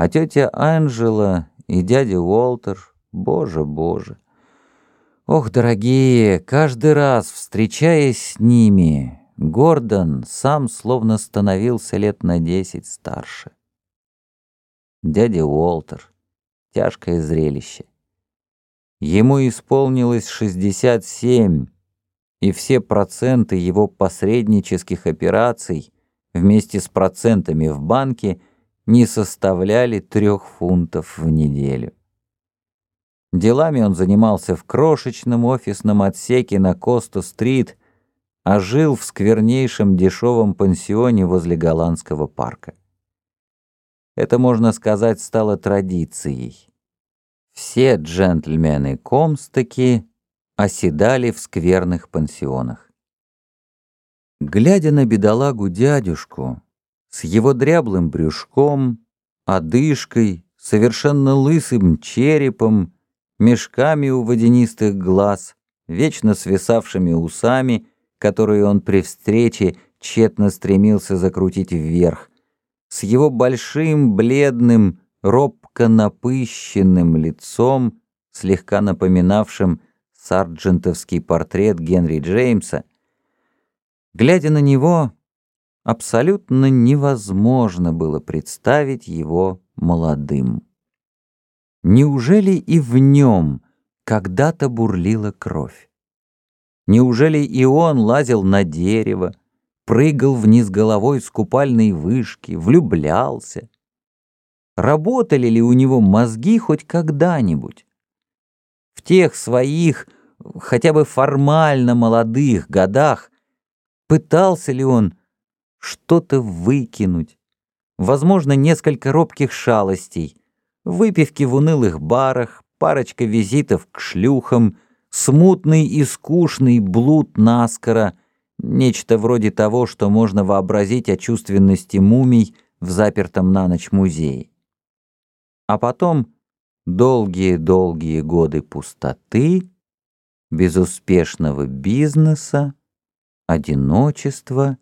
А тетя Анжела и дядя Уолтер, боже, боже. Ох, дорогие, каждый раз, встречаясь с ними, Гордон сам словно становился лет на десять старше. Дядя Уолтер. Тяжкое зрелище. Ему исполнилось 67, и все проценты его посреднических операций вместе с процентами в банке не составляли трех фунтов в неделю. Делами он занимался в крошечном офисном отсеке на Коста-стрит, а жил в сквернейшем дешевом пансионе возле голландского парка. Это, можно сказать, стало традицией. Все джентльмены Комстаки оседали в скверных пансионах. Глядя на бедолагу дядюшку, с его дряблым брюшком, одышкой, совершенно лысым черепом, мешками у водянистых глаз, вечно свисавшими усами, которые он при встрече тщетно стремился закрутить вверх, с его большим, бледным, робко напыщенным лицом, слегка напоминавшим сарджентовский портрет Генри Джеймса, глядя на него, абсолютно невозможно было представить его молодым. Неужели и в нем когда-то бурлила кровь? Неужели и он лазил на дерево, прыгал вниз головой с купальной вышки, влюблялся? Работали ли у него мозги хоть когда-нибудь? В тех своих, хотя бы формально молодых годах, пытался ли он что-то выкинуть? Возможно, несколько робких шалостей, выпивки в унылых барах, парочка визитов к шлюхам, смутный и скучный блуд наскоро, нечто вроде того, что можно вообразить о чувственности мумий в запертом на ночь музее. А потом долгие-долгие годы пустоты, безуспешного бизнеса, одиночества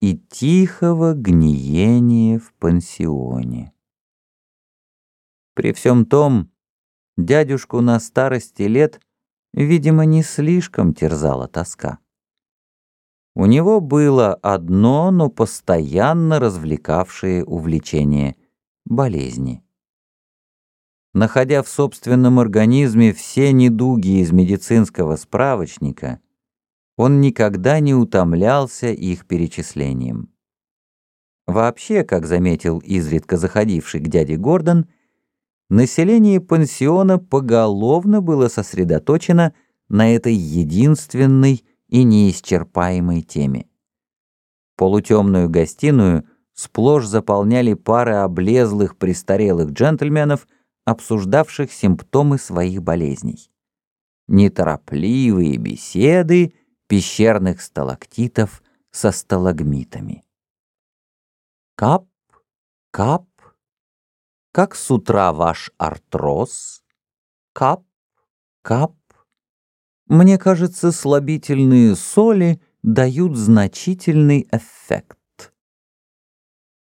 и тихого гниения в пансионе. При всем том, дядюшку на старости лет, видимо, не слишком терзала тоска. У него было одно, но постоянно развлекавшее увлечение — болезни. Находя в собственном организме все недуги из медицинского справочника, он никогда не утомлялся их перечислением. Вообще, как заметил изредка заходивший к дяде Гордон, население пансиона поголовно было сосредоточено на этой единственной и неисчерпаемой теме. Полутемную гостиную сплошь заполняли пары облезлых престарелых джентльменов, обсуждавших симптомы своих болезней. Неторопливые беседы пещерных сталактитов со сталагмитами. Кап, кап, как с утра ваш артроз? Кап, кап. Мне кажется, слабительные соли дают значительный эффект.